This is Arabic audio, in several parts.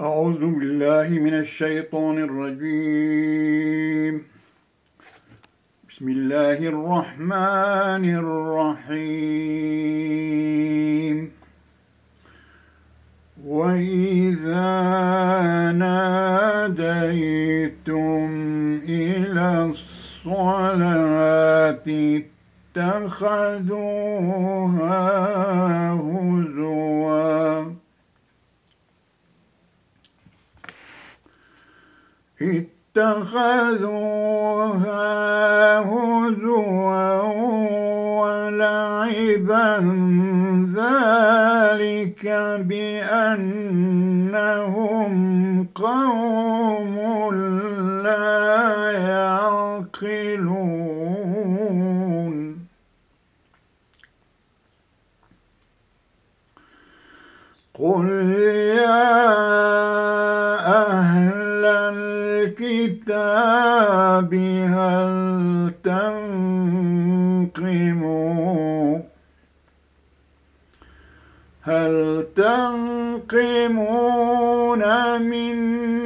أعوذ بالله من الشيطان الرجيم. بسم الله الرحمن الرحيم. وإذا ناديتم إلى الصلاة اتخذوها هزوا. اتخذوها هزوا ولعبا. ذلك بأنهم قوم لا يعقلون. قل يا الكتاب هل تنقموا هل تنقمون منا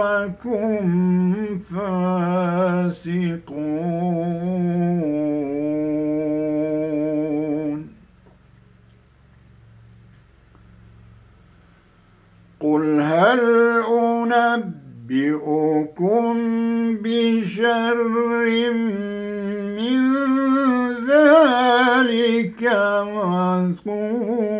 أكثركم فاسقون قل هل أنبئكم بشر من ذلك مثوبة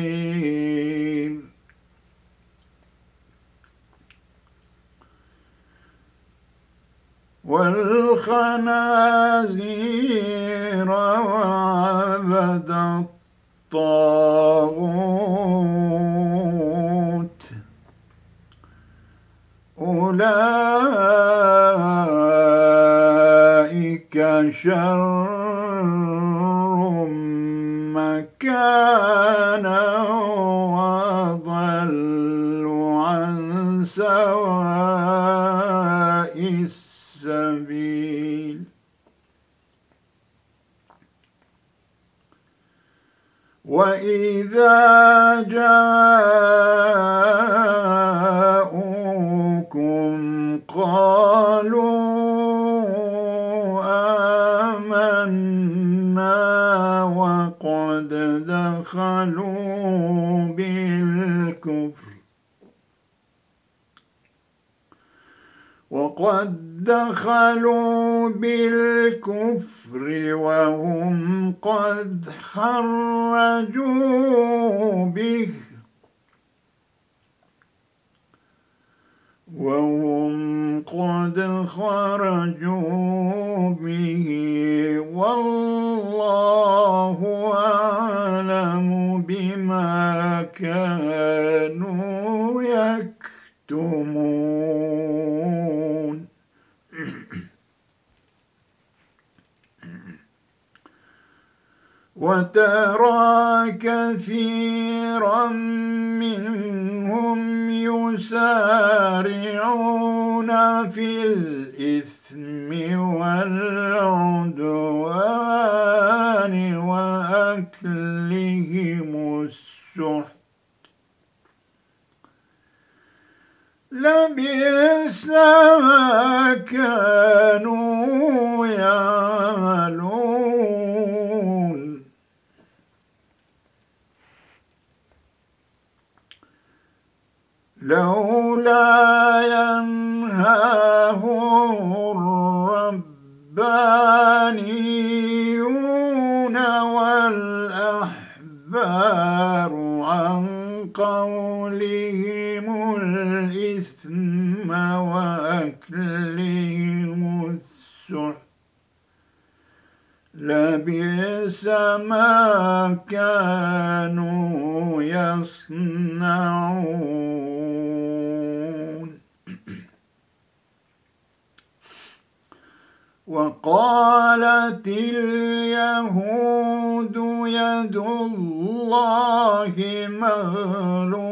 والخنازير وعبد الطاغوت. أولئك شر جاءوكم قالوا آمنا وقد دخلوا بالكفر وقد دخلوا بالكفر وهم قد خرجوا به. وهم قد خرجوا به. والله أعلم بما كانوا يكتمون. وترى كثيرا منهم يسارعون في الإثم والعدوان وأكلهم السحت. لبئس ما كانوا يعملون. وأكلهم السحت لبئس ما كانوا يصنعون. وقالت اليهود يد الله مغلولة.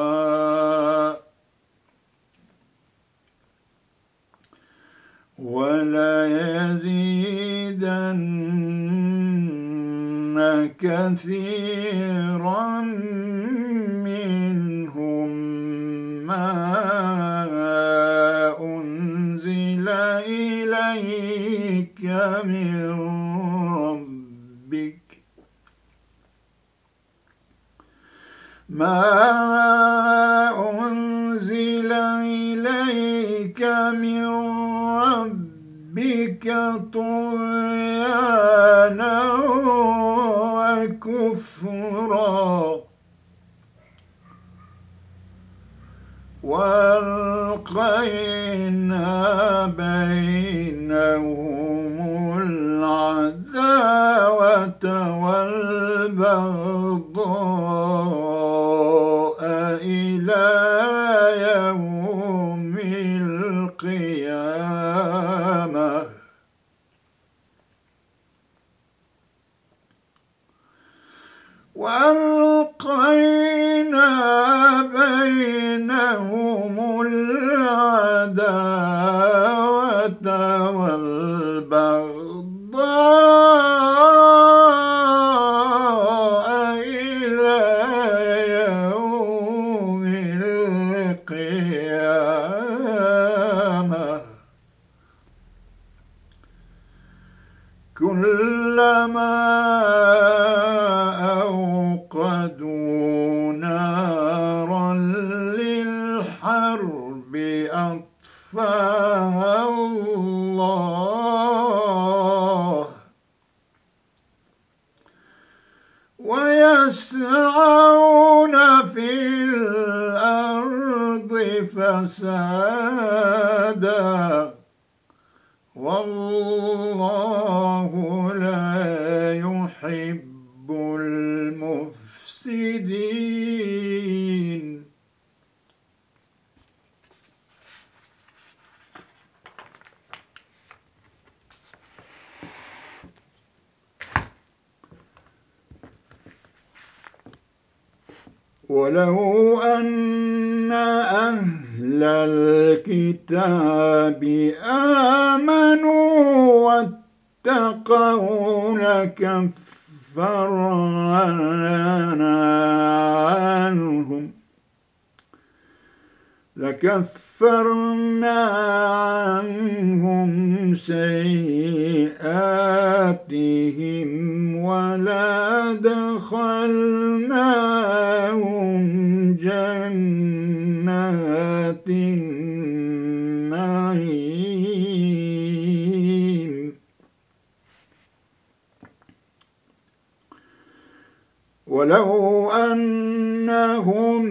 وليزيدن كثيرا منهم ما أنزل إليك من ربك. ما طغيانا وكفرا. وألقينا بينهم العداوة والبغضاء. ولو أن أهل الكتاب آمنوا واتقوا لكفرنا عنهم لكفرنا عنهم سيئاتهم ولا دخلناهم جنات النعيم. ولو أنهم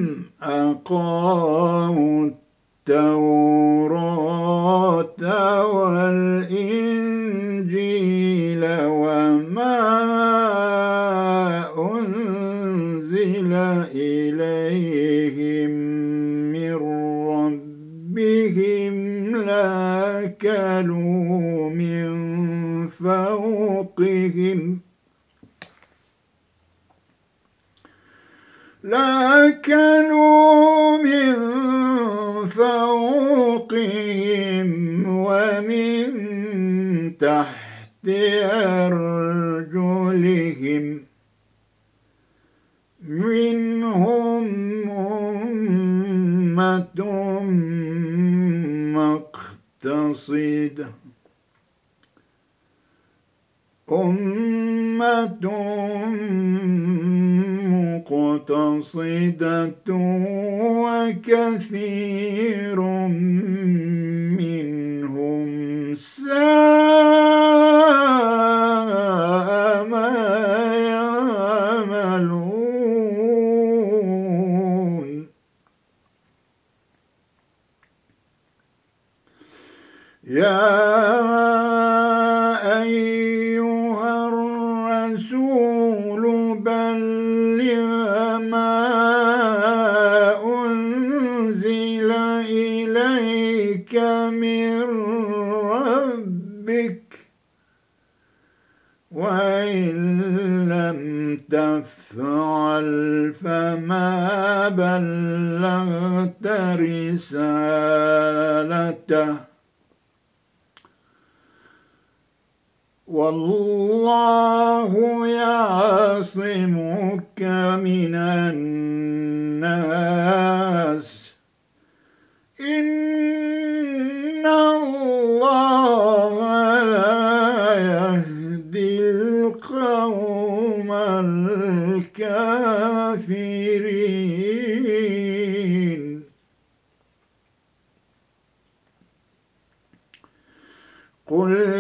أقاموا التوراة والإنجيل وما أنزل إليهم من ربهم لاكلوا من فوقهم لاكلوا من فوقهم ومن تحت أرجلهم منهم أمة مقتصدة أمة مقتصدة وكثير منهم ساء ما يعملون. يا قل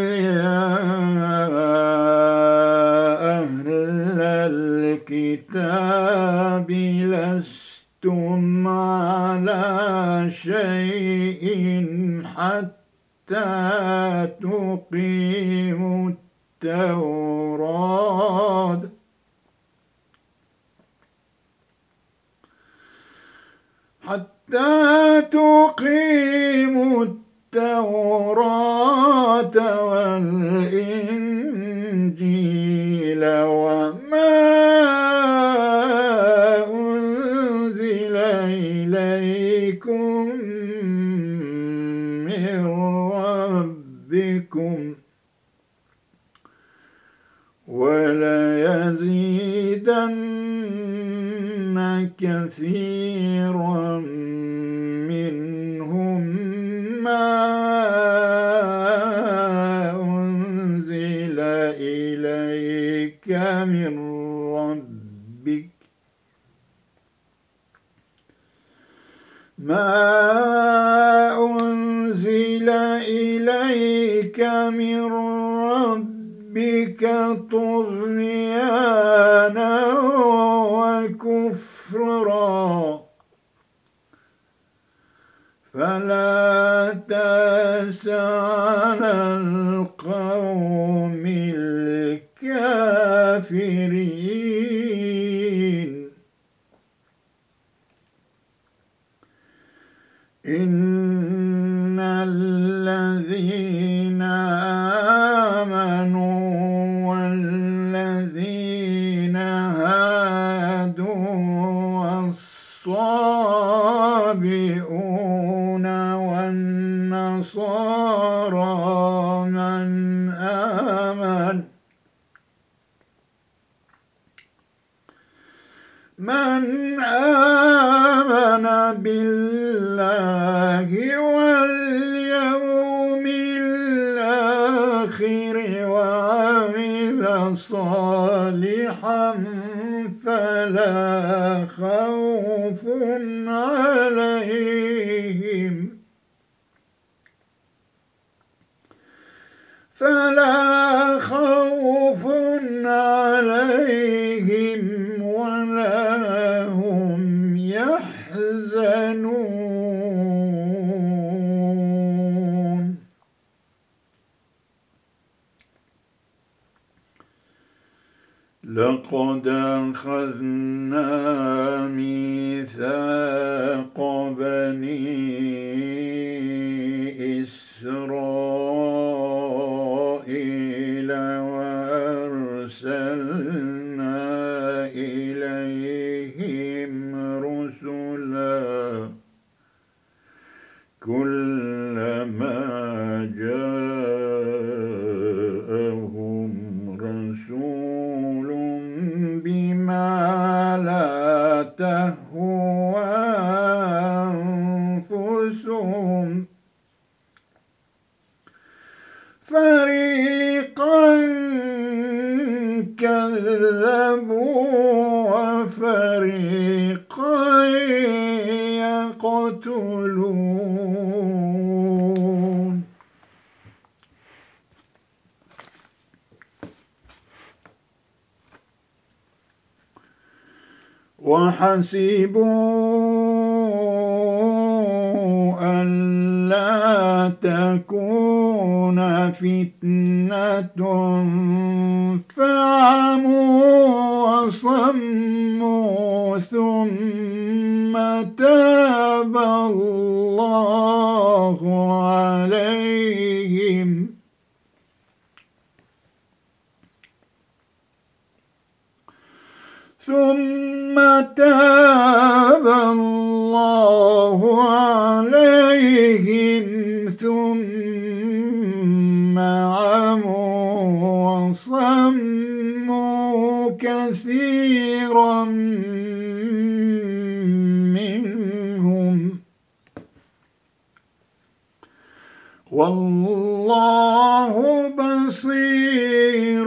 كثيرا منهم ما أنزل إليك من ربك ما أنزل إليك من ربك طغيانا وكفرا فلا تاس على القوم الكافرين. إن الذين آمنوا الصابئون لقد أخذنا ميثاق وحسبوا ألا تكون فتنة فعموا وصموا ثم تاب الله عليهم ثم تاب الله عليهم ثم عموا وصموا كثيرا منهم. والله بصير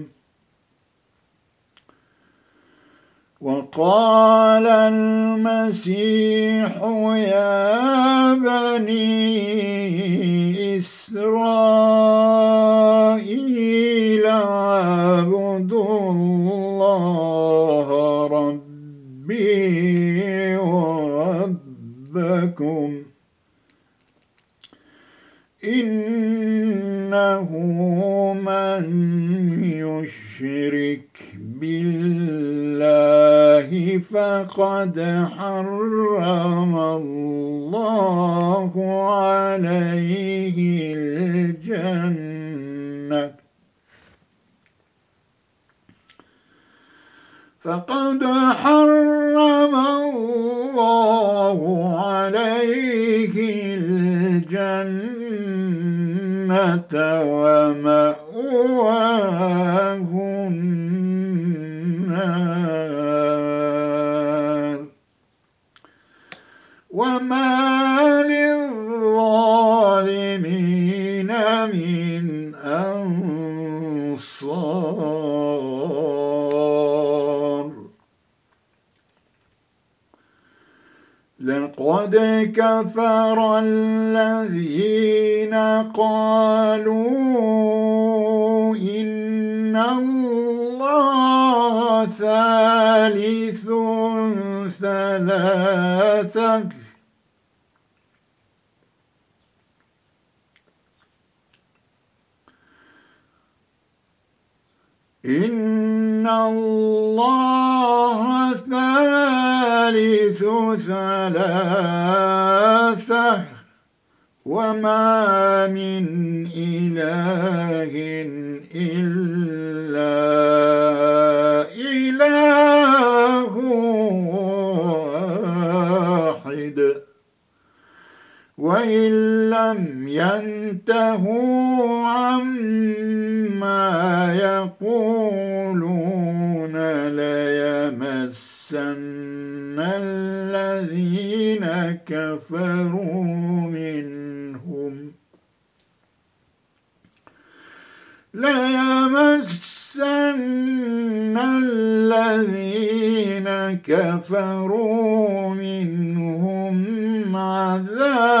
وقال المسيح يا بني إسرائيل اعبدوا الله ربي وربكم إنه من يشرك بالله فقد حرم الله عليه الجنة. فقد حرم الله عليه الجنة ومأواه للظالمين من أنصار. لقد كفر الذين قالوا إن الله ثالث ثلاثة. إن الله ثالث ثلاثة وما من إله إلا إله واحد وإن لم ينتهوا عما يقولون ليمسن الذين كفروا منهم. ليمسن الذين كفروا منهم عذاب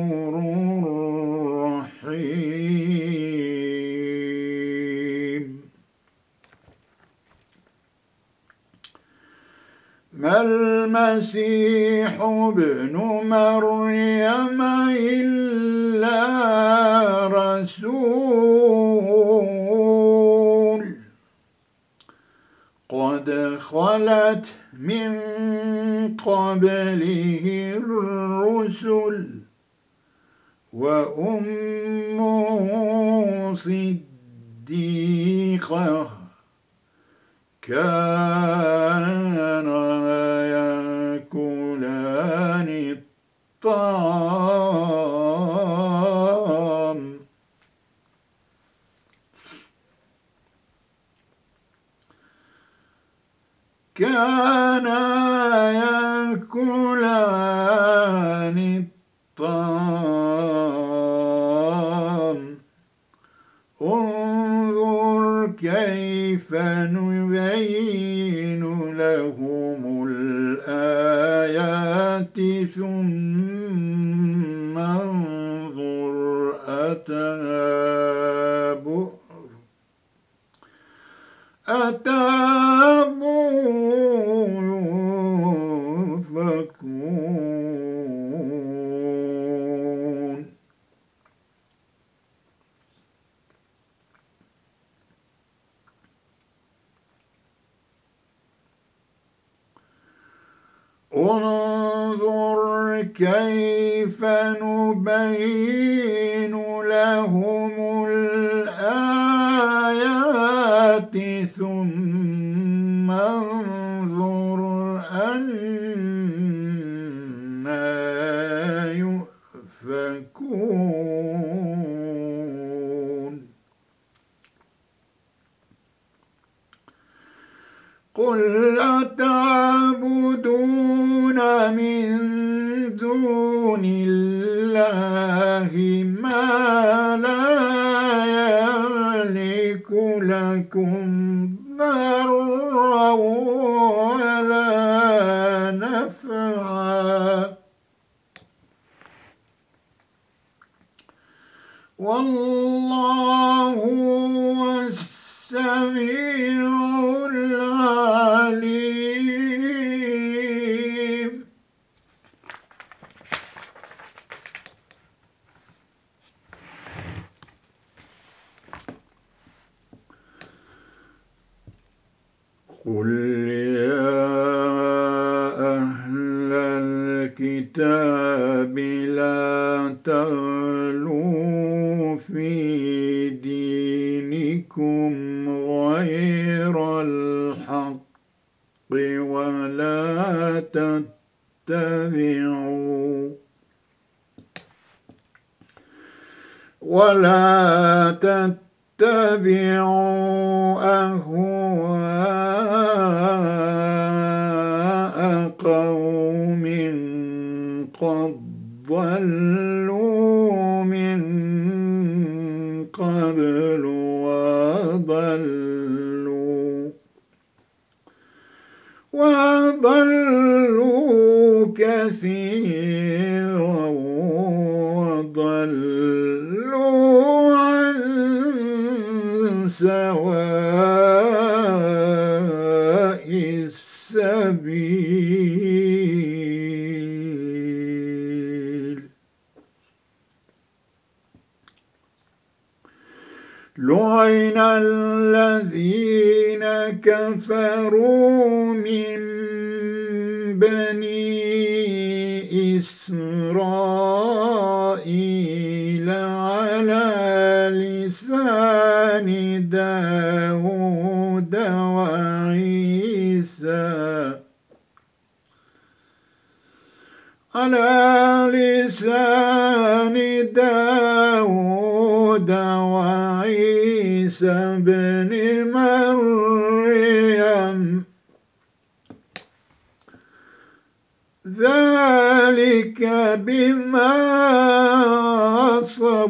ما المسيح ابن مريم إلا رسول. قد خلت من قبله الرسل وأمه صديقة. كان يأكلان الطعام كانا يأكلان الطعام انظر كيف نبين لهم الآيات ثم انظر أتاب أتابوا يؤفكون انظر كيف نبين لهم الله ما لا يملك لكم ضرا ولا نفعا. والله هو السميع de lo عيسى بن مريم. ذلك بما عصوا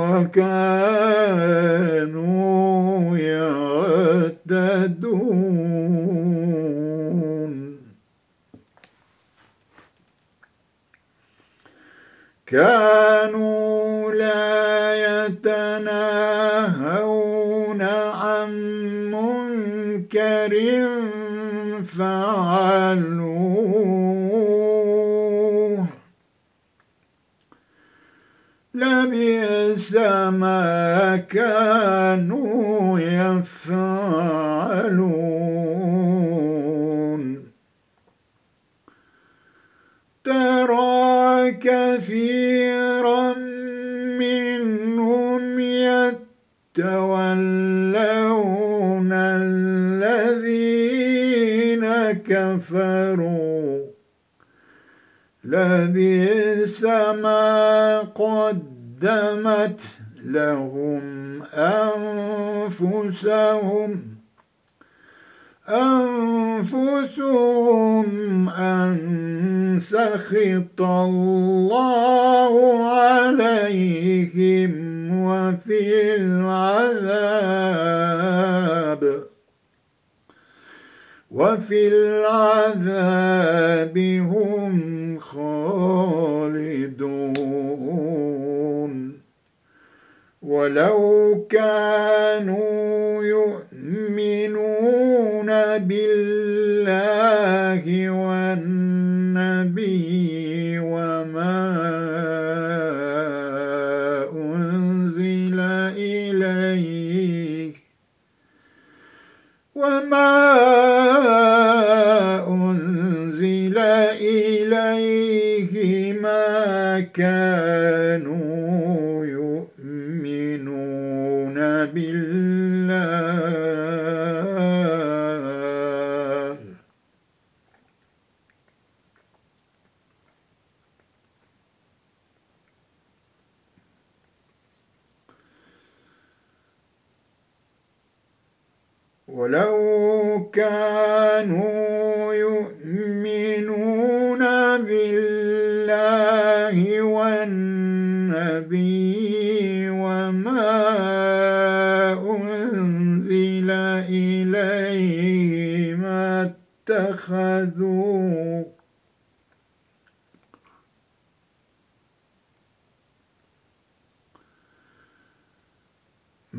وكانوا يعتدون. كانوا فعلوه لبئس ما كانوا يفعلون. ترى كثيرا منهم يتولون لبئس ما قدمت لهم أنفسهم. أنفسهم أن سخط الله عليهم وفي العذاب. وفي العذاب هم خالدون. ولو كانوا يؤمنون بالله والنبي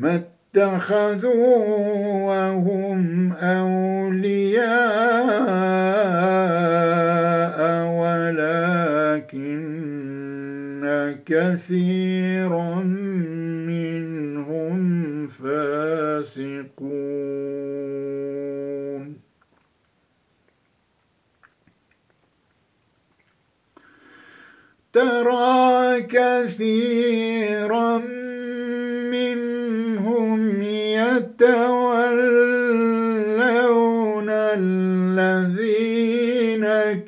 ما اتخذوا وهم أولياء ولكن كثيرا منهم فاسقون. ترى كثيرا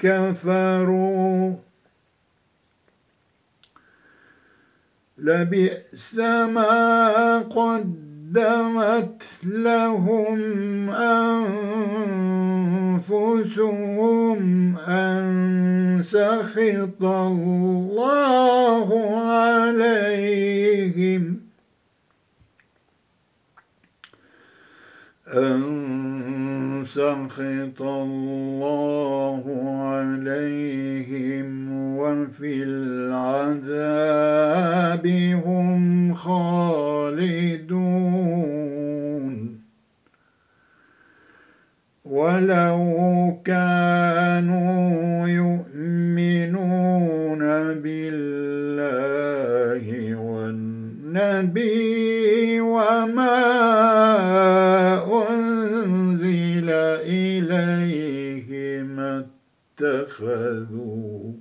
كفروا. لبئس ما قدمت لهم أنفسهم أن سخط الله عليهم. أن سخط الله عليهم وفي العذاب هم خالدون. ولو كانوا يؤمنون بالله والنبي وما اتخذوا.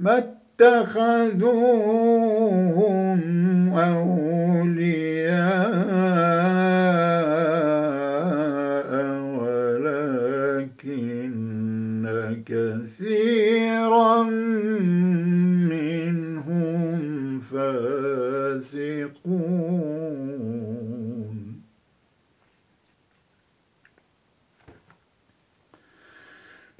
ما اتخذوهم أولياء ولكن كثيرا منهم فاسقون.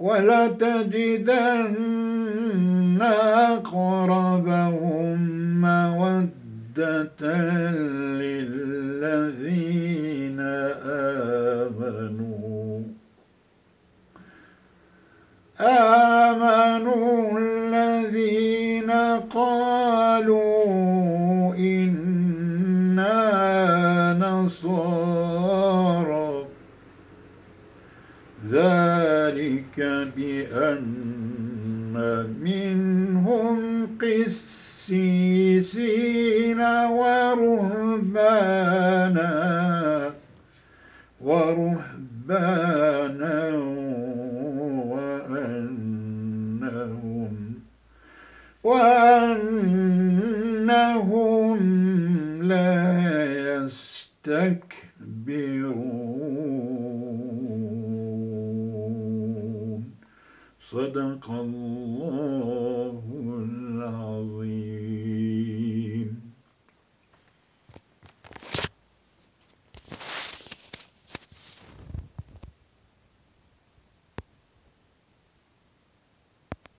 ولتجدن أقربهم مودة للذين آمنوا. آمنوا